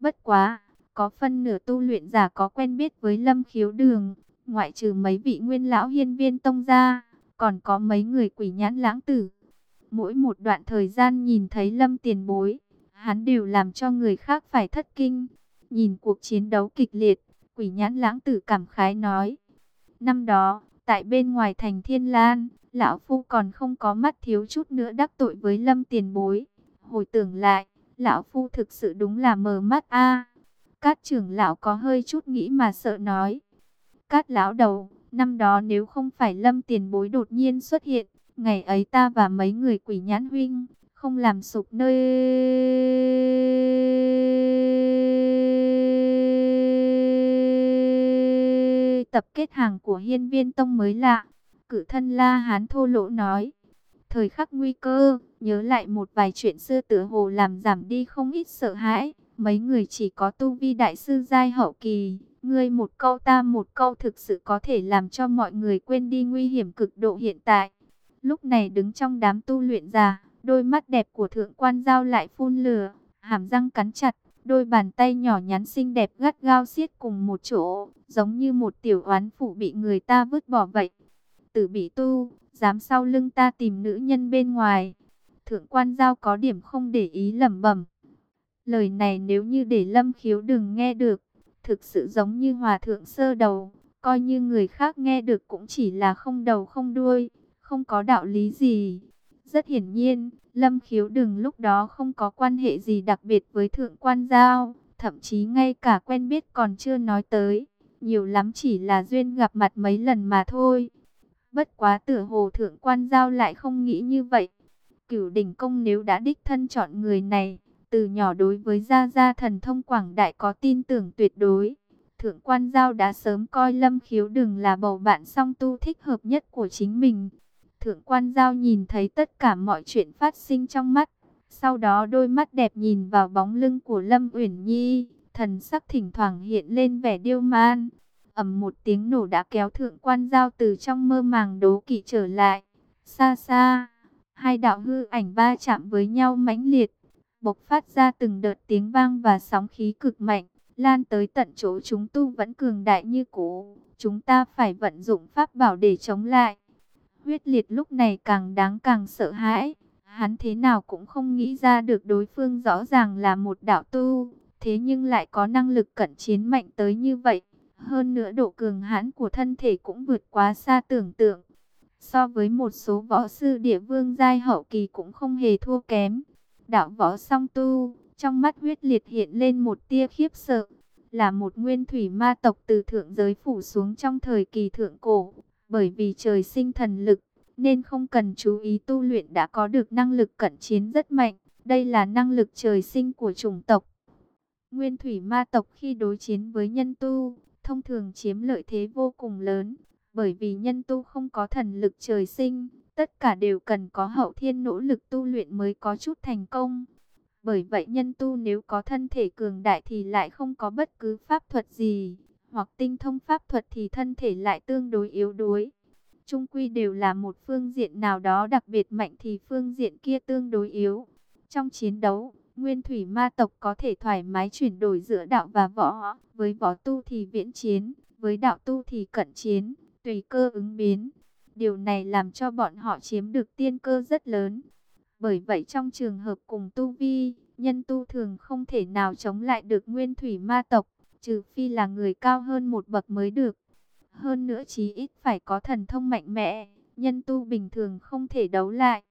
Bất quá, có phân nửa tu luyện giả có quen biết với Lâm Khiếu Đường. Ngoại trừ mấy vị nguyên lão hiên viên tông gia, còn có mấy người quỷ nhãn lãng tử. Mỗi một đoạn thời gian nhìn thấy lâm tiền bối, hắn đều làm cho người khác phải thất kinh. Nhìn cuộc chiến đấu kịch liệt, quỷ nhãn lãng tử cảm khái nói. Năm đó, tại bên ngoài thành Thiên Lan, lão phu còn không có mắt thiếu chút nữa đắc tội với lâm tiền bối. Hồi tưởng lại, lão phu thực sự đúng là mờ mắt a. Cát trưởng lão có hơi chút nghĩ mà sợ nói. Cát lão đầu, năm đó nếu không phải lâm tiền bối đột nhiên xuất hiện, Ngày ấy ta và mấy người quỷ nhãn huynh, không làm sụp nơi... Tập kết hàng của hiên viên tông mới lạ. Cử thân La Hán thô lỗ nói. Thời khắc nguy cơ, nhớ lại một vài chuyện xưa tựa hồ làm giảm đi không ít sợ hãi. Mấy người chỉ có tu vi đại sư giai hậu kỳ. Ngươi một câu ta một câu thực sự có thể làm cho mọi người quên đi nguy hiểm cực độ hiện tại. Lúc này đứng trong đám tu luyện già, đôi mắt đẹp của thượng quan giao lại phun lửa, hàm răng cắn chặt, đôi bàn tay nhỏ nhắn xinh đẹp gắt gao siết cùng một chỗ, giống như một tiểu oán phụ bị người ta vứt bỏ vậy. Tử bị tu, dám sau lưng ta tìm nữ nhân bên ngoài. Thượng quan giao có điểm không để ý lẩm bẩm. Lời này nếu như để lâm khiếu đừng nghe được, thực sự giống như hòa thượng sơ đầu, coi như người khác nghe được cũng chỉ là không đầu không đuôi, không có đạo lý gì. Rất hiển nhiên, Lâm Khiếu đừng lúc đó không có quan hệ gì đặc biệt với Thượng Quan Giao, thậm chí ngay cả quen biết còn chưa nói tới, nhiều lắm chỉ là duyên gặp mặt mấy lần mà thôi. Bất quá tử hồ Thượng Quan Giao lại không nghĩ như vậy. Cửu đỉnh công nếu đã đích thân chọn người này, từ nhỏ đối với Gia Gia thần thông quảng đại có tin tưởng tuyệt đối. Thượng quan giao đã sớm coi lâm khiếu đừng là bầu bạn song tu thích hợp nhất của chính mình. Thượng quan giao nhìn thấy tất cả mọi chuyện phát sinh trong mắt. Sau đó đôi mắt đẹp nhìn vào bóng lưng của Lâm Uyển Nhi, thần sắc thỉnh thoảng hiện lên vẻ điêu man. ầm một tiếng nổ đã kéo thượng quan giao từ trong mơ màng đố kỵ trở lại. Xa xa, hai đạo hư ảnh ba chạm với nhau mãnh liệt, bộc phát ra từng đợt tiếng vang và sóng khí cực mạnh, lan tới tận chỗ chúng tu vẫn cường đại như cũ. Chúng ta phải vận dụng pháp bảo để chống lại. Huyết liệt lúc này càng đáng càng sợ hãi. Hắn thế nào cũng không nghĩ ra được đối phương rõ ràng là một đạo tu, thế nhưng lại có năng lực cận chiến mạnh tới như vậy. Hơn nữa độ cường hãn của thân thể cũng vượt quá xa tưởng tượng. So với một số võ sư địa vương giai hậu kỳ cũng không hề thua kém. Đạo võ song tu, trong mắt huyết liệt hiện lên một tia khiếp sợ. Là một nguyên thủy ma tộc từ thượng giới phủ xuống trong thời kỳ thượng cổ. Bởi vì trời sinh thần lực, nên không cần chú ý tu luyện đã có được năng lực cận chiến rất mạnh. Đây là năng lực trời sinh của chủng tộc. Nguyên thủy ma tộc khi đối chiến với nhân tu, thông thường chiếm lợi thế vô cùng lớn. Bởi vì nhân tu không có thần lực trời sinh, tất cả đều cần có hậu thiên nỗ lực tu luyện mới có chút thành công. Bởi vậy nhân tu nếu có thân thể cường đại thì lại không có bất cứ pháp thuật gì, hoặc tinh thông pháp thuật thì thân thể lại tương đối yếu đuối. Trung quy đều là một phương diện nào đó đặc biệt mạnh thì phương diện kia tương đối yếu. Trong chiến đấu, nguyên thủy ma tộc có thể thoải mái chuyển đổi giữa đạo và võ, với võ tu thì viễn chiến, với đạo tu thì cận chiến, tùy cơ ứng biến. Điều này làm cho bọn họ chiếm được tiên cơ rất lớn. Bởi vậy trong trường hợp cùng tu vi, nhân tu thường không thể nào chống lại được nguyên thủy ma tộc, trừ phi là người cao hơn một bậc mới được. Hơn nữa chí ít phải có thần thông mạnh mẽ, nhân tu bình thường không thể đấu lại.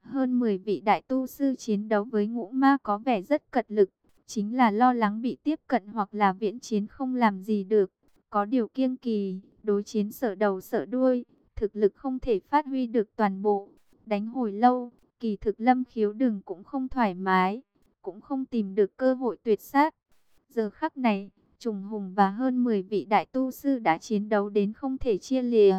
Hơn 10 vị đại tu sư chiến đấu với ngũ ma có vẻ rất cật lực, chính là lo lắng bị tiếp cận hoặc là viễn chiến không làm gì được. Có điều kiêng kỳ, đối chiến sợ đầu sợ đuôi, thực lực không thể phát huy được toàn bộ. Đánh hồi lâu, kỳ thực lâm khiếu đừng cũng không thoải mái, cũng không tìm được cơ hội tuyệt sát. Giờ khắc này, Trùng Hùng và hơn 10 vị đại tu sư đã chiến đấu đến không thể chia lìa.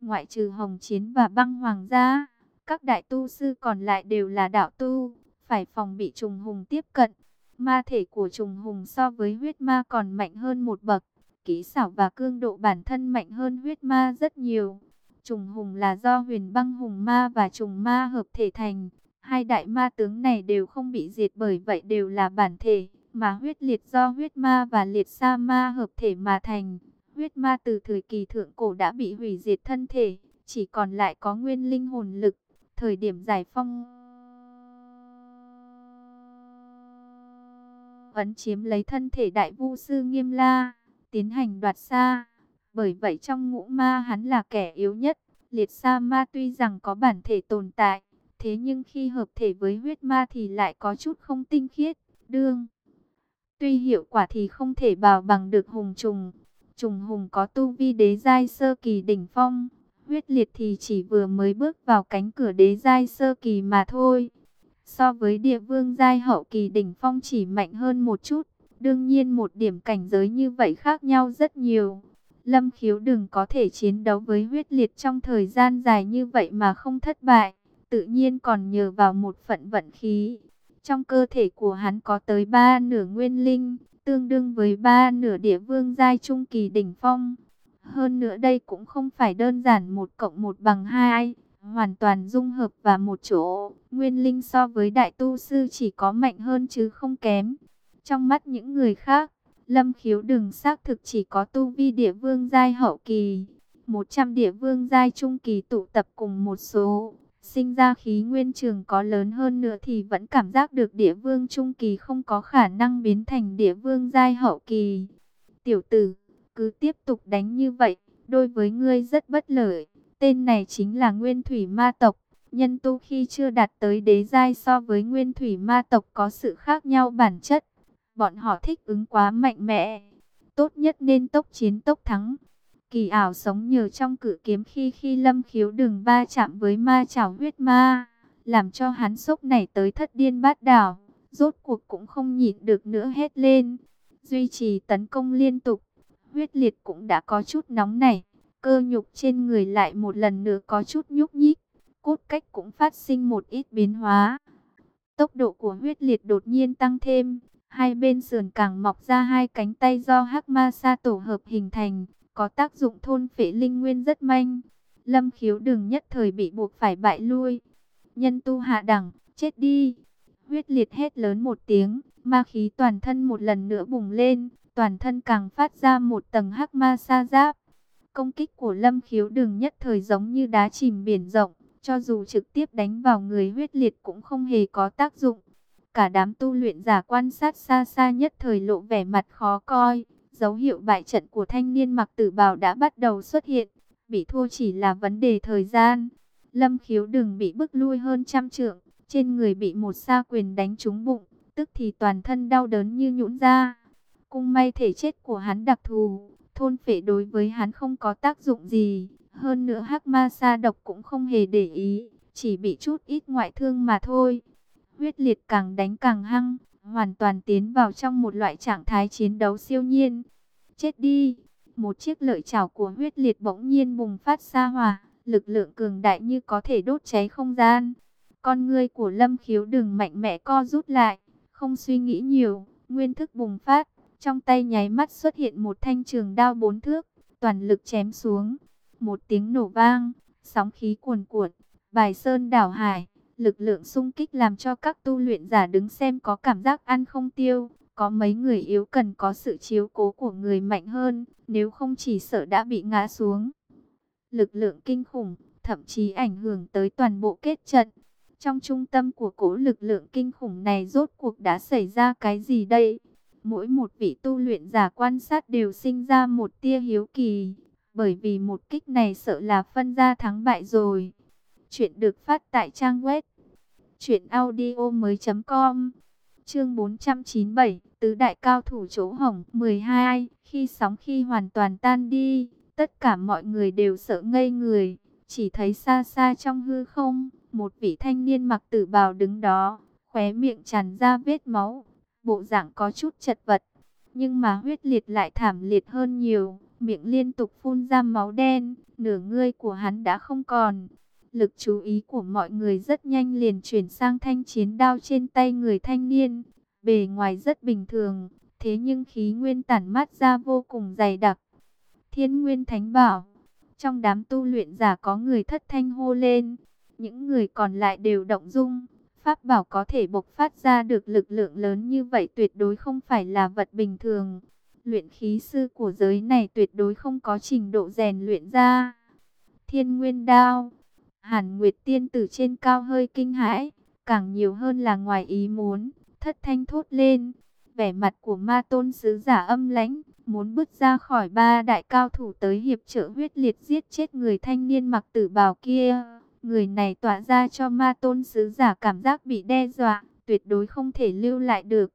Ngoại trừ Hồng Chiến và Băng Hoàng gia, các đại tu sư còn lại đều là đạo tu, phải phòng bị Trùng Hùng tiếp cận. Ma thể của Trùng Hùng so với huyết ma còn mạnh hơn một bậc, kỹ xảo và cương độ bản thân mạnh hơn huyết ma rất nhiều. Trùng hùng là do huyền băng hùng ma và trùng ma hợp thể thành. Hai đại ma tướng này đều không bị diệt bởi vậy đều là bản thể, mà huyết liệt do huyết ma và liệt sa ma hợp thể mà thành. Huyết ma từ thời kỳ thượng cổ đã bị hủy diệt thân thể, chỉ còn lại có nguyên linh hồn lực. Thời điểm giải phong ấn chiếm lấy thân thể đại vu sư nghiêm la, tiến hành đoạt xa. Bởi vậy trong ngũ ma hắn là kẻ yếu nhất. Liệt sa ma tuy rằng có bản thể tồn tại, thế nhưng khi hợp thể với huyết ma thì lại có chút không tinh khiết, đương. Tuy hiệu quả thì không thể bảo bằng được hùng trùng. Trùng hùng có tu vi đế giai sơ kỳ đỉnh phong, huyết liệt thì chỉ vừa mới bước vào cánh cửa đế giai sơ kỳ mà thôi. So với địa vương giai hậu kỳ đỉnh phong chỉ mạnh hơn một chút, đương nhiên một điểm cảnh giới như vậy khác nhau rất nhiều. Lâm khiếu đừng có thể chiến đấu với huyết liệt trong thời gian dài như vậy mà không thất bại. Tự nhiên còn nhờ vào một phận vận khí. Trong cơ thể của hắn có tới ba nửa nguyên linh, tương đương với ba nửa địa vương giai trung kỳ đỉnh phong. Hơn nữa đây cũng không phải đơn giản một cộng một bằng hai, hoàn toàn dung hợp và một chỗ. Nguyên linh so với đại tu sư chỉ có mạnh hơn chứ không kém. Trong mắt những người khác, Lâm khiếu đừng xác thực chỉ có tu vi địa vương giai hậu kỳ. 100 địa vương giai trung kỳ tụ tập cùng một số. Sinh ra khí nguyên trường có lớn hơn nữa thì vẫn cảm giác được địa vương trung kỳ không có khả năng biến thành địa vương giai hậu kỳ. Tiểu tử, cứ tiếp tục đánh như vậy, đôi với ngươi rất bất lợi. Tên này chính là Nguyên Thủy Ma Tộc. Nhân tu khi chưa đạt tới đế giai so với Nguyên Thủy Ma Tộc có sự khác nhau bản chất. Bọn họ thích ứng quá mạnh mẽ. Tốt nhất nên tốc chiến tốc thắng. Kỳ ảo sống nhờ trong cử kiếm khi khi lâm khiếu đường ba chạm với ma chảo huyết ma. Làm cho hắn sốc này tới thất điên bát đảo. Rốt cuộc cũng không nhịn được nữa hết lên. Duy trì tấn công liên tục. Huyết liệt cũng đã có chút nóng này. Cơ nhục trên người lại một lần nữa có chút nhúc nhích. Cốt cách cũng phát sinh một ít biến hóa. Tốc độ của huyết liệt đột nhiên tăng thêm. Hai bên sườn càng mọc ra hai cánh tay do hắc ma sa tổ hợp hình thành. Có tác dụng thôn phệ linh nguyên rất manh. Lâm khiếu đừng nhất thời bị buộc phải bại lui. Nhân tu hạ đẳng, chết đi. Huyết liệt hét lớn một tiếng, ma khí toàn thân một lần nữa bùng lên, toàn thân càng phát ra một tầng hắc ma sa giáp. Công kích của lâm khiếu đừng nhất thời giống như đá chìm biển rộng, cho dù trực tiếp đánh vào người huyết liệt cũng không hề có tác dụng. Cả đám tu luyện giả quan sát xa xa nhất thời lộ vẻ mặt khó coi, dấu hiệu bại trận của thanh niên mặc tử bào đã bắt đầu xuất hiện, bị thua chỉ là vấn đề thời gian. Lâm khiếu đừng bị bức lui hơn trăm trượng, trên người bị một sa quyền đánh trúng bụng, tức thì toàn thân đau đớn như nhũn ra. Cung may thể chết của hắn đặc thù, thôn phệ đối với hắn không có tác dụng gì. Hơn nữa hắc ma sa độc cũng không hề để ý, chỉ bị chút ít ngoại thương mà thôi. Huyết liệt càng đánh càng hăng, hoàn toàn tiến vào trong một loại trạng thái chiến đấu siêu nhiên. Chết đi! Một chiếc lợi chảo của huyết liệt bỗng nhiên bùng phát xa hỏa, lực lượng cường đại như có thể đốt cháy không gian. Con ngươi của Lâm Khiếu đừng mạnh mẽ co rút lại, không suy nghĩ nhiều, nguyên thức bùng phát, trong tay nháy mắt xuất hiện một thanh trường đao bốn thước, toàn lực chém xuống. Một tiếng nổ vang, sóng khí cuồn cuộn, bài sơn đảo hải, lực lượng xung kích làm cho các tu luyện giả đứng xem có cảm giác ăn không tiêu. Có mấy người yếu cần có sự chiếu cố của người mạnh hơn, nếu không chỉ sợ đã bị ngã xuống. Lực lượng kinh khủng, thậm chí ảnh hưởng tới toàn bộ kết trận. Trong trung tâm của cỗ lực lượng kinh khủng này rốt cuộc đã xảy ra cái gì đây? Mỗi một vị tu luyện giả quan sát đều sinh ra một tia hiếu kỳ, bởi vì một kích này sợ là phân ra thắng bại rồi. Chuyện được phát tại trang web truyệnaudiomoi.com. Chương 497, tứ đại cao thủ chỗ hỏng 12, khi sóng khi hoàn toàn tan đi, tất cả mọi người đều sợ ngây người, chỉ thấy xa xa trong hư không, một vị thanh niên mặc tử bào đứng đó, khóe miệng tràn ra vết máu, bộ dạng có chút chật vật, nhưng mà huyết liệt lại thảm liệt hơn nhiều, miệng liên tục phun ra máu đen, nửa ngươi của hắn đã không còn. Lực chú ý của mọi người rất nhanh liền chuyển sang thanh chiến đao trên tay người thanh niên, bề ngoài rất bình thường, thế nhưng khí nguyên tản mát ra vô cùng dày đặc. Thiên Nguyên Thánh Bảo, trong đám tu luyện giả có người thất thanh hô lên, những người còn lại đều động dung. Pháp bảo có thể bộc phát ra được lực lượng lớn như vậy tuyệt đối không phải là vật bình thường. Luyện khí sư của giới này tuyệt đối không có trình độ rèn luyện ra. Thiên Nguyên Đao Hàn Nguyệt Tiên từ trên cao hơi kinh hãi, càng nhiều hơn là ngoài ý muốn, thất thanh thốt lên. Vẻ mặt của ma tôn sứ giả âm lãnh, muốn bước ra khỏi ba đại cao thủ tới hiệp trợ huyết liệt giết chết người thanh niên mặc tử bào kia. Người này tỏa ra cho ma tôn sứ giả cảm giác bị đe dọa, tuyệt đối không thể lưu lại được.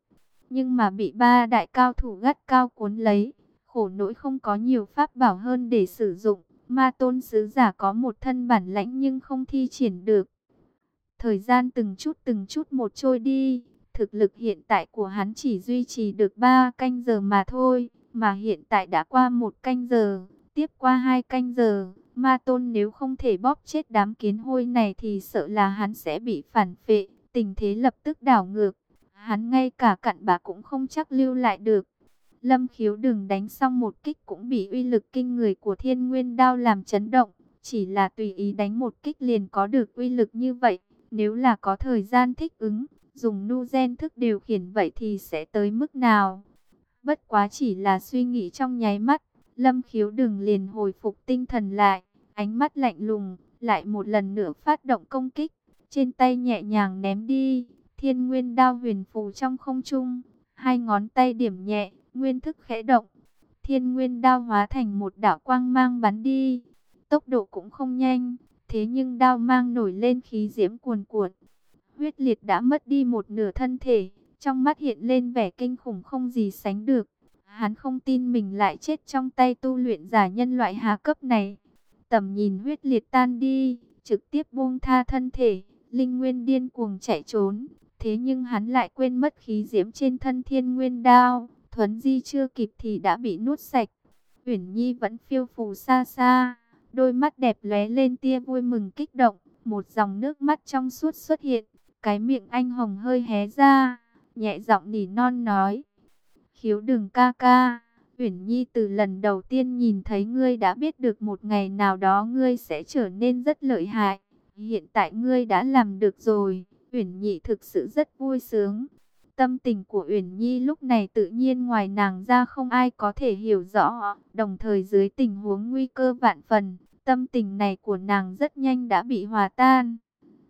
Nhưng mà bị ba đại cao thủ gắt cao cuốn lấy, khổ nỗi không có nhiều pháp bảo hơn để sử dụng. Ma tôn sứ giả có một thân bản lãnh nhưng không thi triển được. Thời gian từng chút từng chút một trôi đi, thực lực hiện tại của hắn chỉ duy trì được 3 canh giờ mà thôi, mà hiện tại đã qua một canh giờ, tiếp qua hai canh giờ, Ma Tôn nếu không thể bóp chết đám kiến hôi này thì sợ là hắn sẽ bị phản phệ, tình thế lập tức đảo ngược. Hắn ngay cả cặn bà cũng không chắc lưu lại được. Lâm khiếu đừng đánh xong một kích cũng bị uy lực kinh người của thiên nguyên đao làm chấn động. Chỉ là tùy ý đánh một kích liền có được uy lực như vậy. Nếu là có thời gian thích ứng, dùng nu gen thức điều khiển vậy thì sẽ tới mức nào? Bất quá chỉ là suy nghĩ trong nháy mắt, Lâm khiếu đừng liền hồi phục tinh thần lại, ánh mắt lạnh lùng, lại một lần nữa phát động công kích, trên tay nhẹ nhàng ném đi, thiên nguyên đao huyền phù trong không trung, hai ngón tay điểm nhẹ, nguyên thức khẽ động, Thiên nguyên đao hóa thành một đạo quang mang bắn đi. Tốc độ cũng không nhanh, thế nhưng đao mang nổi lên khí diễm cuồn cuộn. Huyết liệt đã mất đi một nửa thân thể, trong mắt hiện lên vẻ kinh khủng không gì sánh được. Hắn không tin mình lại chết trong tay tu luyện giả nhân loại hà cấp này. Tầm nhìn huyết liệt tan đi, trực tiếp buông tha thân thể, linh nguyên điên cuồng chạy trốn. Thế nhưng hắn lại quên mất khí diễm trên thân thiên nguyên đao, thuấn di chưa kịp thì đã bị nuốt sạch. Uyển Nhi vẫn phiêu phù xa xa, đôi mắt đẹp lóe lên tia vui mừng kích động, một dòng nước mắt trong suốt xuất hiện, cái miệng anh hồng hơi hé ra, nhẹ giọng nỉ non nói: "Khiếu Đường ca ca, Uyển Nhi từ lần đầu tiên nhìn thấy ngươi đã biết được một ngày nào đó ngươi sẽ trở nên rất lợi hại, hiện tại ngươi đã làm được rồi." Uyển Nhi thực sự rất vui sướng. Tâm tình của Uyển Nhi lúc này tự nhiên ngoài nàng ra không ai có thể hiểu rõ, đồng thời dưới tình huống nguy cơ vạn phần, tâm tình này của nàng rất nhanh đã bị hòa tan.